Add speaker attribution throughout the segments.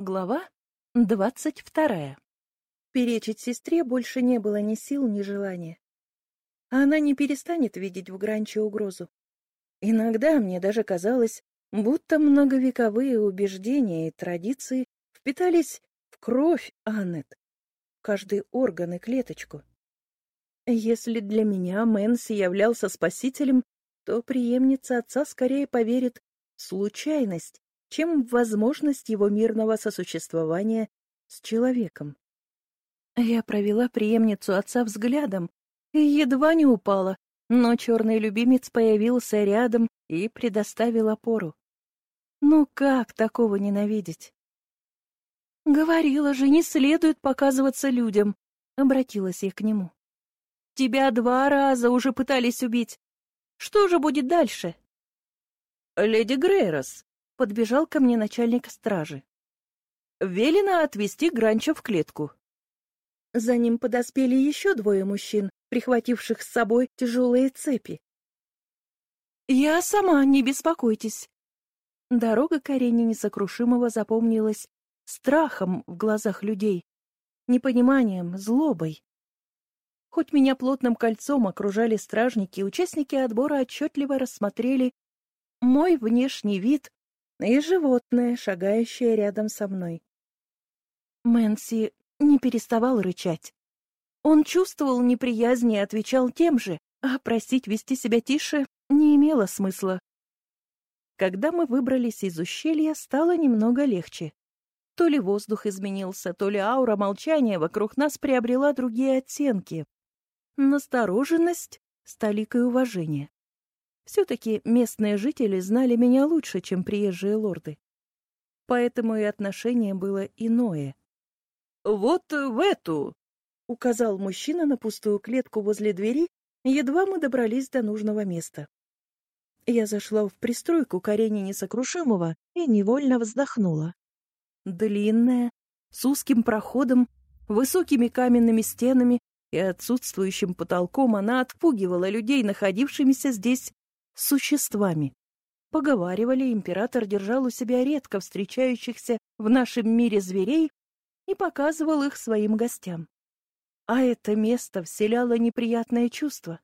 Speaker 1: Глава двадцать вторая. Перечить сестре больше не было ни сил, ни желания. А она не перестанет видеть в Гранче угрозу. Иногда мне даже казалось, будто многовековые убеждения и традиции впитались в кровь Аннет, в каждый орган и клеточку. Если для меня Мэнси являлся спасителем, то преемница отца скорее поверит в случайность, чем возможность его мирного сосуществования с человеком. Я провела преемницу отца взглядом и едва не упала, но черный любимец появился рядом и предоставил опору. Ну как такого ненавидеть? Говорила же, не следует показываться людям, обратилась я к нему. Тебя два раза уже пытались убить. Что же будет дальше? Леди Грейрос, подбежал ко мне начальник стражи. Велено отвести Гранча в клетку. За ним подоспели еще двое мужчин, прихвативших с собой тяжелые цепи. «Я сама, не беспокойтесь». Дорога к арене несокрушимого запомнилась страхом в глазах людей, непониманием, злобой. Хоть меня плотным кольцом окружали стражники, участники отбора отчетливо рассмотрели мой внешний вид и животное, шагающее рядом со мной. Мэнси не переставал рычать. Он чувствовал неприязнь и отвечал тем же, а просить вести себя тише не имело смысла. Когда мы выбрались из ущелья, стало немного легче. То ли воздух изменился, то ли аура молчания вокруг нас приобрела другие оттенки. Настороженность с толикой уважения. Все-таки местные жители знали меня лучше, чем приезжие лорды. Поэтому и отношение было иное. «Вот в эту!» — указал мужчина на пустую клетку возле двери, едва мы добрались до нужного места. Я зашла в пристройку к арене несокрушимого и невольно вздохнула. Длинная, с узким проходом, высокими каменными стенами и отсутствующим потолком она отпугивала людей, находившимися здесь существами. Поговаривали, император держал у себя редко встречающихся в нашем мире зверей и показывал их своим гостям. А это место вселяло неприятное чувство.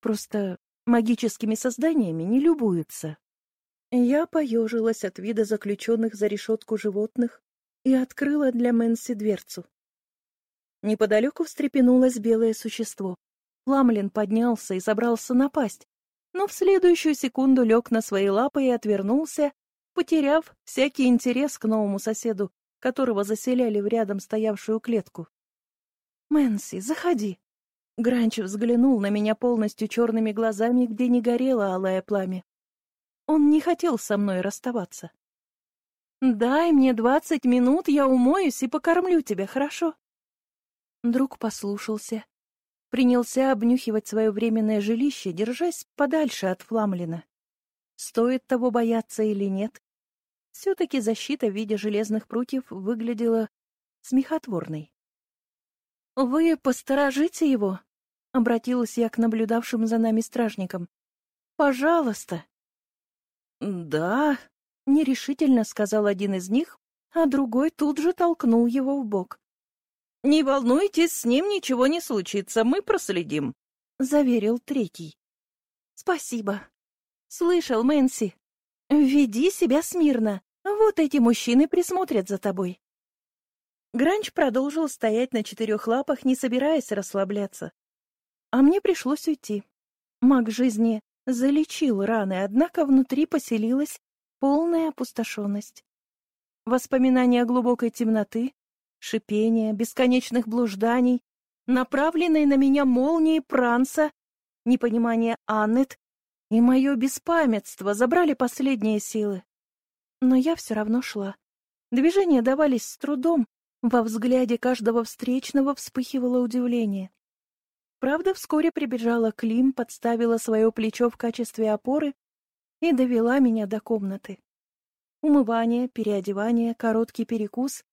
Speaker 1: Просто магическими созданиями не любуются. Я поежилась от вида заключенных за решетку животных и открыла для Мэнси дверцу. Неподалеку встрепенулось белое существо. Ламлин поднялся и собрался напасть, но в следующую секунду лег на свои лапы и отвернулся, потеряв всякий интерес к новому соседу, которого заселяли в рядом стоявшую клетку. «Мэнси, заходи!» Гранч взглянул на меня полностью черными глазами, где не горело алое пламя. Он не хотел со мной расставаться. «Дай мне двадцать минут, я умоюсь и покормлю тебя, хорошо?» Друг послушался, принялся обнюхивать свое временное жилище, держась подальше от Фламлина. Стоит того бояться или нет? Все-таки защита в виде железных прутьев выглядела смехотворной. «Вы посторожите его», — обратилась я к наблюдавшим за нами стражникам. «Пожалуйста». «Да», — нерешительно сказал один из них, а другой тут же толкнул его в бок. «Не волнуйтесь, с ним ничего не случится, мы проследим», — заверил третий. «Спасибо. Слышал, Мэнси. Веди себя смирно. Вот эти мужчины присмотрят за тобой». Гранч продолжил стоять на четырех лапах, не собираясь расслабляться. А мне пришлось уйти. Маг жизни залечил раны, однако внутри поселилась полная опустошенность. Воспоминания глубокой темноты, шипения, бесконечных блужданий, направленной на меня молнии Пранца, непонимание Аннет и мое беспамятство забрали последние силы. Но я все равно шла. Движения давались с трудом, во взгляде каждого встречного вспыхивало удивление. Правда, вскоре прибежала Клим, подставила свое плечо в качестве опоры и довела меня до комнаты. Умывание, переодевание, короткий перекус,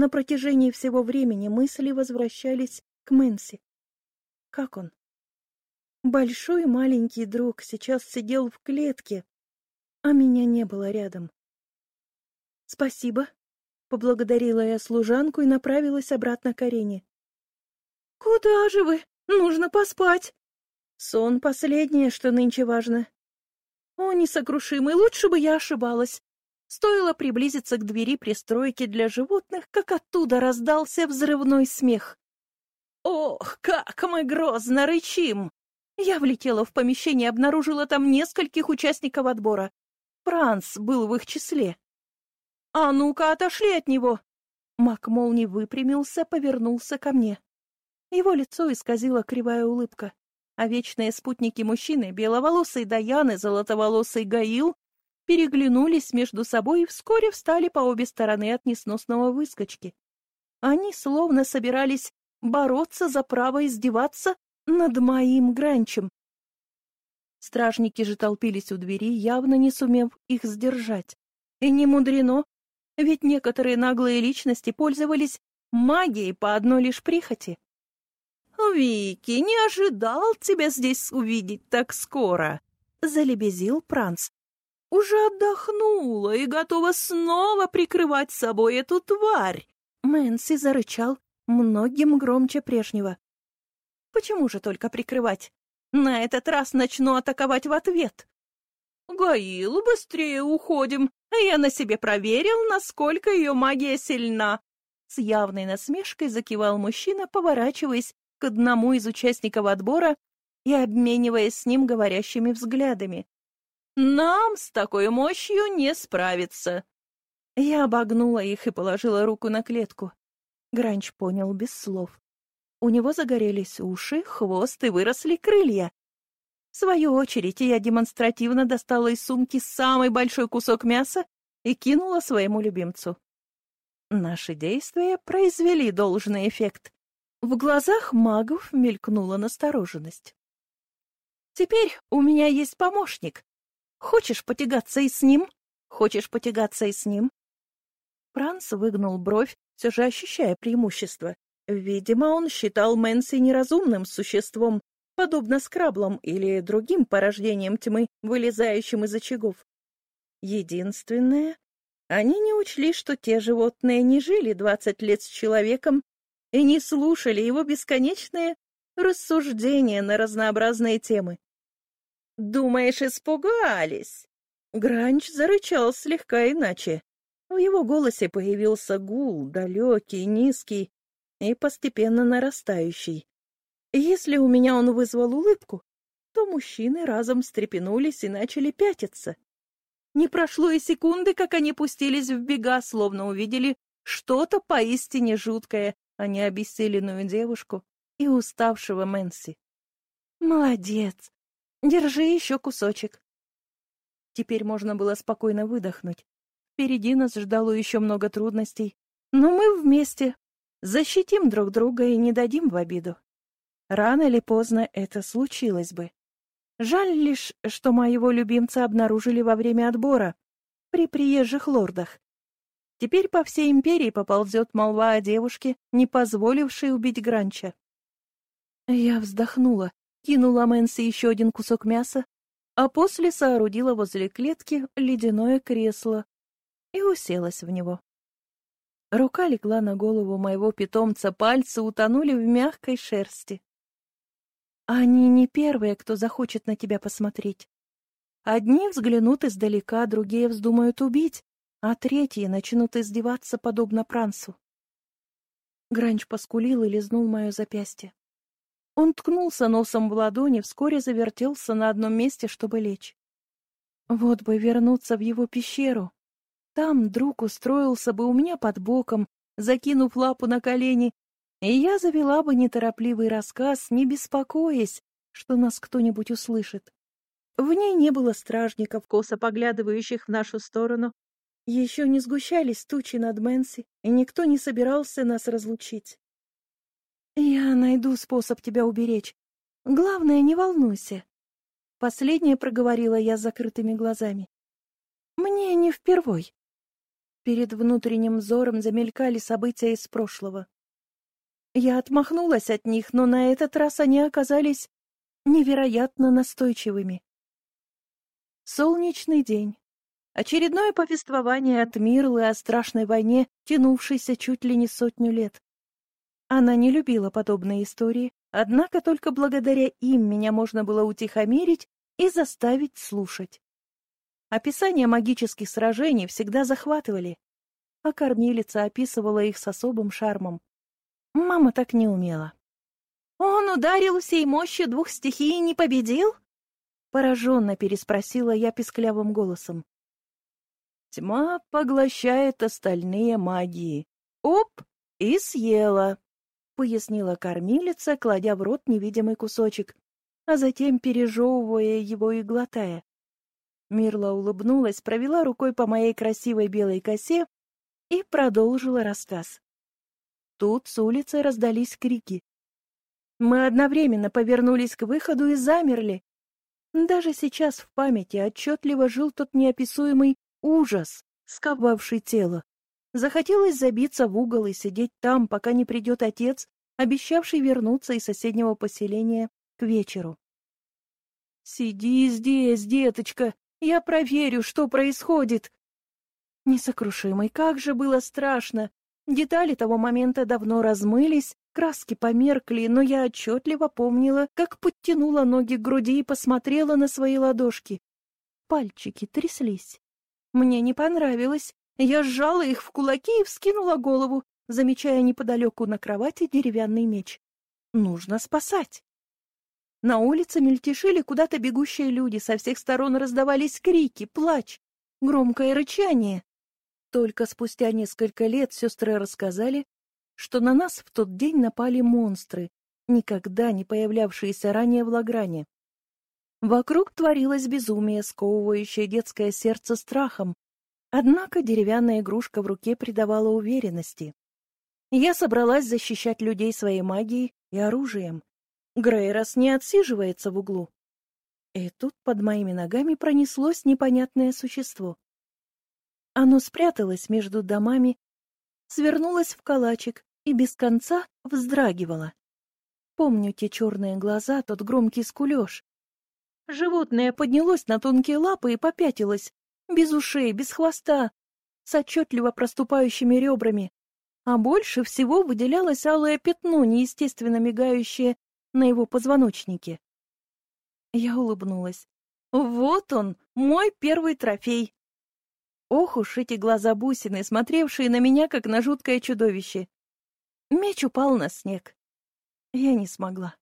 Speaker 1: на протяжении всего времени мысли возвращались к Мэнси. Как он? Большой маленький друг сейчас сидел в клетке, а меня не было рядом. «Спасибо», Поблагодарила я служанку и направилась обратно к арене. «Куда же вы? Нужно поспать!» Сон — последнее, что нынче важно. О, несокрушимый, лучше бы я ошибалась. Стоило приблизиться к двери пристройки для животных, как оттуда раздался взрывной смех. Ох, как мы грозно рычим! Я влетела в помещение и обнаружила там нескольких участников отбора. Франц был в их числе. «А ну-ка, отошли от него!» Мак молнии выпрямился, повернулся ко мне. Его лицо исказила кривая улыбка, а вечные спутники мужчины, беловолосый Даян и золотоволосый Гаил, переглянулись между собой и вскоре встали по обе стороны от несносного выскочки. Они словно собирались бороться за право издеваться над моим гранчем. Стражники же толпились у двери, явно не сумев их сдержать. И не мудрено, ведь некоторые наглые личности пользовались магией по одной лишь прихоти. «Вики, не ожидал тебя здесь увидеть так скоро», — залебезил Пранц. «Уже отдохнула и готова снова прикрывать собой эту тварь». Мэнси зарычал многим громче прежнего. «Почему же только прикрывать? На этот раз начну атаковать в ответ». «Гаил, быстрее уходим, я на себе проверил, насколько ее магия сильна!» С явной насмешкой закивал мужчина, поворачиваясь к одному из участников отбора и обмениваясь с ним говорящими взглядами. «Нам с такой мощью не справиться!» Я обогнула их и положила руку на клетку. Гранч понял без слов. У него загорелись уши, хвост и выросли крылья. В свою очередь я демонстративно достала из сумки самый большой кусок мяса и кинула своему любимцу. Наши действия произвели должный эффект. В глазах магов мелькнула настороженность. «Теперь у меня есть помощник. Хочешь потягаться и с ним? Хочешь потягаться и с ним?» Франц выгнул бровь, все же ощущая преимущество. Видимо, он считал Мэнси неразумным существом, подобно скраблам или другим порождениям тьмы, вылезающим из очагов. Единственное, они не учли, что те животные не жили двадцать лет с человеком и не слушали его бесконечные рассуждения на разнообразные темы. «Думаешь, испугались?» Гранч зарычал слегка иначе. В его голосе появился гул, далекий, низкий и постепенно нарастающий. Если у меня он вызвал улыбку, то мужчины разом встрепенулись и начали пятиться. Не прошло и секунды, как они пустились в бега, словно увидели что-то поистине жуткое, а не обессиленную девушку и уставшего Мэнси. «Молодец! Держи еще кусочек!» Теперь можно было спокойно выдохнуть. Впереди нас ждало еще много трудностей, но мы вместе защитим друг друга и не дадим в обиду. Рано или поздно это случилось бы. Жаль лишь, что моего любимца обнаружили во время отбора, при приезжих лордах. Теперь по всей империи поползет молва о девушке, не позволившей убить Гранча. Я вздохнула, кинула Мэнси еще один кусок мяса, а после соорудила возле клетки ледяное кресло и уселась в него. Рука легла на голову моего питомца, пальцы утонули в мягкой шерсти. Они не первые, кто захочет на тебя посмотреть. Одни взглянут издалека, другие вздумают убить, а третьи начнут издеваться, подобно Прансу. Гранч поскулил и лизнул мое запястье. Он ткнулся носом в ладони, вскоре завертелся на одном месте, чтобы лечь. Вот бы вернуться в его пещеру. Там друг устроился бы у меня под боком, закинув лапу на колени и я завела бы неторопливый рассказ, не беспокоясь, что нас кто-нибудь услышит. В ней не было стражников, косо поглядывающих в нашу сторону. Еще не сгущались тучи над Мэнси, и никто не собирался нас разлучить. «Я найду способ тебя уберечь. Главное, не волнуйся», — последнее проговорила я с закрытыми глазами. «Мне не впервой». Перед внутренним взором замелькали события из прошлого. Я отмахнулась от них, но на этот раз они оказались невероятно настойчивыми. Солнечный день. Очередное повествование от Мирлы о страшной войне, тянувшейся чуть ли не сотню лет. Она не любила подобные истории, однако только благодаря им меня можно было утихомирить и заставить слушать. Описания магических сражений всегда захватывали, а кормилица описывала их с особым шармом. Мама так не умела. «Он ударил всей мощью двух стихий и не победил?» Пораженно переспросила я писклявым голосом. Тьма поглощает остальные магии. Оп! И съела, — пояснила кормилица, кладя в рот невидимый кусочек, а затем пережевывая его и глотая. Мирла улыбнулась, провела рукой по моей красивой белой косе и продолжила рассказ. Тут с улицы раздались крики. Мы одновременно повернулись к выходу и замерли. Даже сейчас в памяти отчетливо жил тот неописуемый ужас, сковавший тело. Захотелось забиться в угол и сидеть там, пока не придет отец, обещавший вернуться из соседнего поселения к вечеру. «Сиди здесь, деточка, я проверю, что происходит!» Несокрушимый, как же было страшно! Детали того момента давно размылись, краски померкли, но я отчетливо помнила, как подтянула ноги к груди и посмотрела на свои ладошки. Пальчики тряслись. Мне не понравилось. Я сжала их в кулаки и вскинула голову, замечая неподалеку на кровати деревянный меч. Нужно спасать. На улице мельтешили куда-то бегущие люди, со всех сторон раздавались крики, плач, громкое рычание. Только спустя несколько лет сестры рассказали, что на нас в тот день напали монстры, никогда не появлявшиеся ранее в Лагране. Вокруг творилось безумие, сковывающее детское сердце страхом, однако деревянная игрушка в руке придавала уверенности. Я собралась защищать людей своей магией и оружием. Грейрос не отсиживается в углу. И тут под моими ногами пронеслось непонятное существо. Оно спряталось между домами, свернулось в калачик и без конца вздрагивало. Помню те черные глаза, тот громкий скулеж. Животное поднялось на тонкие лапы и попятилось, без ушей, без хвоста, с отчетливо проступающими ребрами. А больше всего выделялось алое пятно, неестественно мигающее на его позвоночнике. Я улыбнулась. Вот он, мой первый трофей. Ох уж эти глаза-бусины, смотревшие на меня, как на жуткое чудовище. Меч упал на снег. Я не смогла.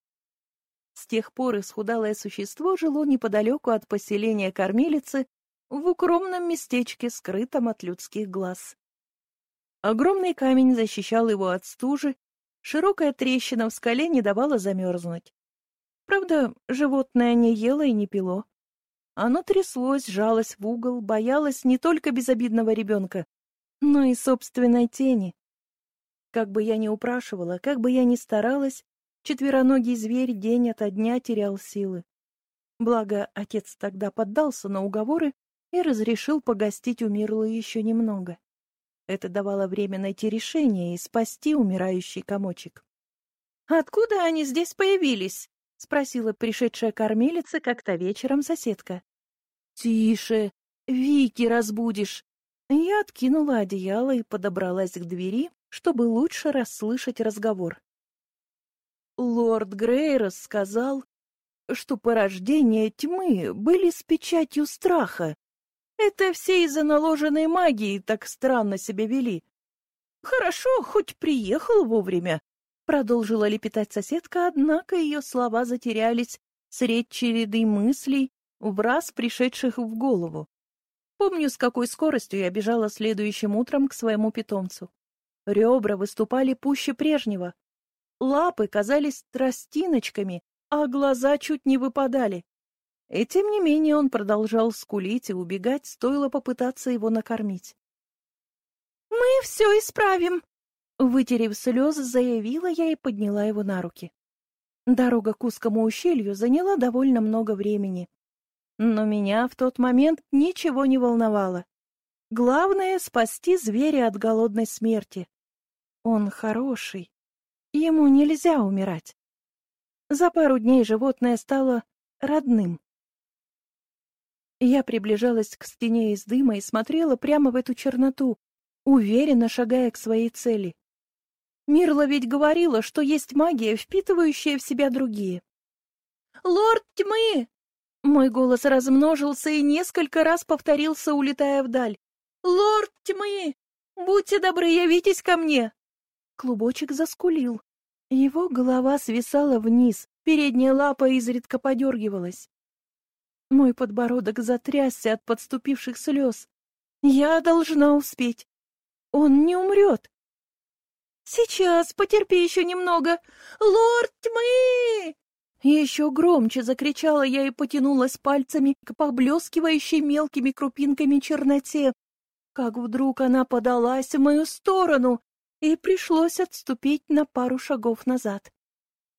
Speaker 1: С тех пор исхудалое существо жило неподалеку от поселения кормилицы в укромном местечке, скрытом от людских глаз. Огромный камень защищал его от стужи, широкая трещина в скале не давала замерзнуть. Правда, животное не ело и не пило. Оно тряслось, жалось в угол, боялось не только безобидного ребенка, но и собственной тени. Как бы я ни упрашивала, как бы я ни старалась, Четвероногий зверь день ото дня терял силы. Благо, отец тогда поддался на уговоры и разрешил погостить у еще немного. Это давало время найти решение и спасти умирающий комочек. «Откуда они здесь появились?» — спросила пришедшая кормилица как-то вечером соседка. «Тише! Вики разбудишь!» Я откинула одеяло и подобралась к двери, чтобы лучше расслышать разговор. Лорд Грейрос сказал, что порождения тьмы были с печатью страха. Это все из-за наложенной магии так странно себя вели. Хорошо, хоть приехал вовремя, продолжила лепетать соседка, однако ее слова затерялись средь череды мыслей, в раз пришедших в голову. Помню, с какой скоростью я бежала следующим утром к своему питомцу. Ребра выступали пуще прежнего, Лапы казались тростиночками, а глаза чуть не выпадали. И тем не менее он продолжал скулить и убегать, стоило попытаться его накормить. «Мы все исправим!» Вытерев слезы, заявила я и подняла его на руки. Дорога к узкому ущелью заняла довольно много времени. Но меня в тот момент ничего не волновало. Главное — спасти зверя от голодной смерти. Он хороший, Ему нельзя умирать. За пару дней животное стало родным. Я приближалась к стене из дыма и смотрела прямо в эту черноту, уверенно шагая к своей цели. Мирла ведь говорила, что есть магия, впитывающая в себя другие. «Лорд тьмы!» Мой голос размножился и несколько раз повторился, улетая вдаль. «Лорд тьмы! Будьте добры, явитесь ко мне!» Клубочек заскулил. Его голова свисала вниз, передняя лапа изредка подергивалась. Мой подбородок затрясся от подступивших слез. Я должна успеть. Он не умрет. Сейчас, потерпи еще немного. Лорд тьмы! Еще громче закричала я и потянулась пальцами к поблескивающей мелкими крупинками черноте. Как вдруг она подалась в мою сторону, и пришлось отступить на пару шагов назад.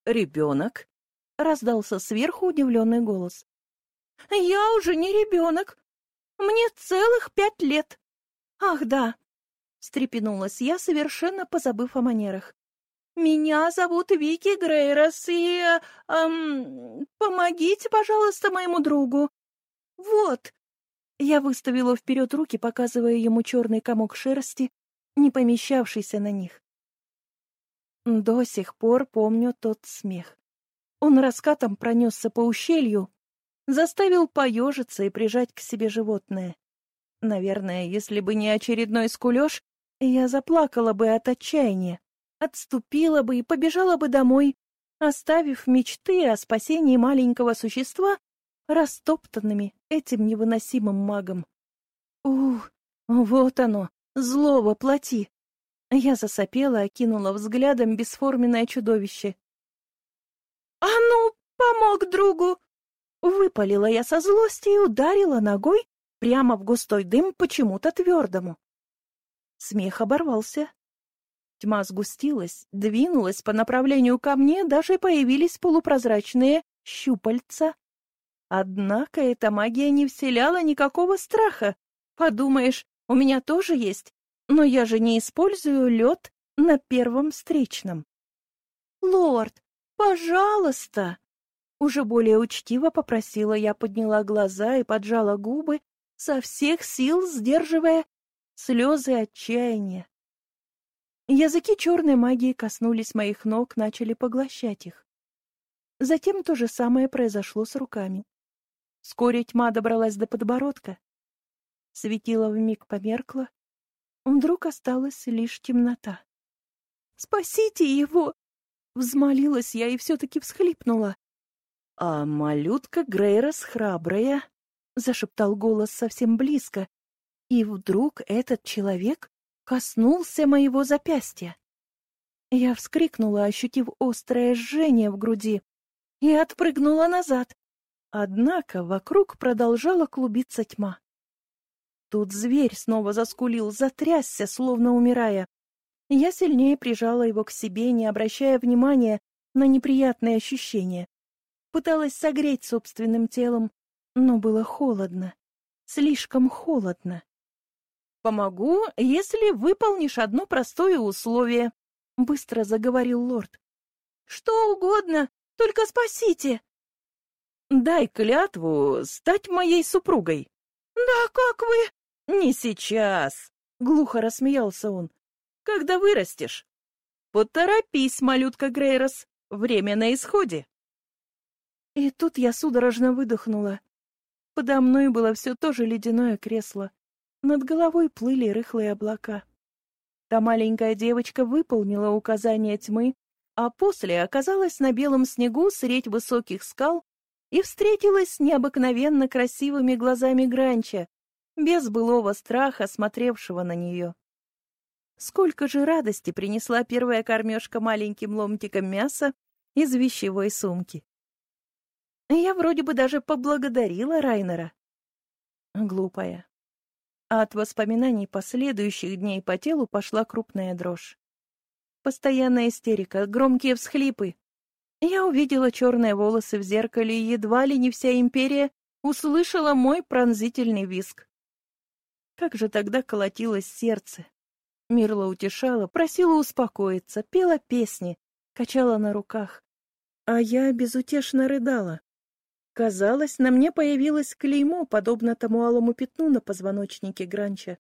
Speaker 1: «Ребенок?» — раздался сверху удивленный голос. «Я уже не ребенок. Мне целых пять лет. Ах, да!» — встрепенулась я, совершенно позабыв о манерах. «Меня зовут Вики Грейрос, и... Эм, помогите, пожалуйста, моему другу. Вот!» Я выставила вперед руки, показывая ему черный комок шерсти, не помещавшийся на них. До сих пор помню тот смех. Он раскатом пронесся по ущелью, заставил поежиться и прижать к себе животное. Наверное, если бы не очередной скулёж, я заплакала бы от отчаяния, отступила бы и побежала бы домой, оставив мечты о спасении маленького существа растоптанными этим невыносимым магом. Ух, вот оно, зло воплоти. Я засопела, окинула взглядом бесформенное чудовище. «А ну, помог другу!» Выпалила я со злости и ударила ногой прямо в густой дым почему-то твердому. Смех оборвался. Тьма сгустилась, двинулась по направлению ко мне, даже появились полупрозрачные щупальца. Однако эта магия не вселяла никакого страха. Подумаешь, у меня тоже есть, но я же не использую лед на первом встречном. «Лорд, пожалуйста!» Уже более учтиво попросила я, подняла глаза и поджала губы, со всех сил сдерживая слезы отчаяния. Языки черной магии коснулись моих ног, начали поглощать их. Затем то же самое произошло с руками. Вскоре тьма добралась до подбородка. Светило вмиг померкло. Вдруг осталась лишь темнота. «Спасите его!» Взмолилась я и все-таки всхлипнула. «А малютка Грейрос храбрая», — зашептал голос совсем близко. И вдруг этот человек коснулся моего запястья. Я вскрикнула, ощутив острое жжение в груди, и отпрыгнула назад. Однако вокруг продолжала клубиться тьма. Тут зверь снова заскулил, затрясся, словно умирая. Я сильнее прижала его к себе, не обращая внимания на неприятные ощущения. Пыталась согреть собственным телом, но было холодно. Слишком холодно. «Помогу, если выполнишь одно простое условие», — быстро заговорил лорд. «Что угодно, только спасите!» «Дай клятву стать моей супругой». «Да как вы...» «Не сейчас!» — глухо рассмеялся он. «Когда вырастешь?» «Поторопись, малютка Грейрос, время на исходе!» И тут я судорожно выдохнула. Подо мной было все то же ледяное кресло. Над головой плыли рыхлые облака. Та маленькая девочка выполнила указание тьмы, а после оказалась на белом снегу средь высоких скал и встретилась с необыкновенно красивыми глазами Гранча, без былого страха, смотревшего на нее. Сколько же радости принесла первая кормежка маленьким ломтиком мяса из вещевой сумки. Я вроде бы даже поблагодарила Райнера. Глупая. А от воспоминаний последующих дней по телу пошла крупная дрожь. Постоянная истерика, громкие всхлипы. Я увидела черные волосы в зеркале, и едва ли не вся империя услышала мой пронзительный виск. Как же тогда колотилось сердце. Мирла утешала, просила успокоиться, пела песни, качала на руках. А я безутешно рыдала. Казалось, на мне появилось клеймо, подобно тому алому пятну на позвоночнике Гранча.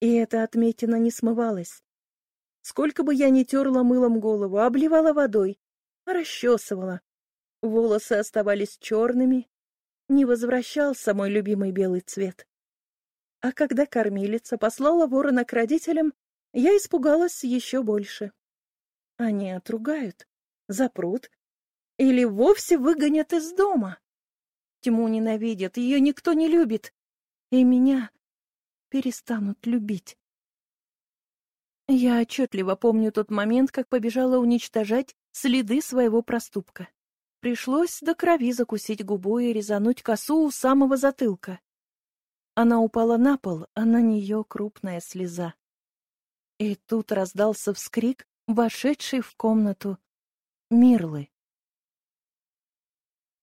Speaker 1: И эта отметина не смывалась. Сколько бы я ни терла мылом голову, обливала водой, расчесывала. Волосы оставались черными, не возвращался мой любимый белый цвет. А когда кормилица послала ворона к родителям, я испугалась еще больше. Они отругают, запрут или вовсе выгонят из дома. Тьму ненавидят, ее никто не любит, и меня перестанут любить. Я отчетливо помню тот момент, как побежала уничтожать следы своего проступка. Пришлось до крови закусить губу и резануть косу у самого затылка. Она упала на пол, а на нее крупная слеза. И тут раздался вскрик, вошедший в комнату Мирлы.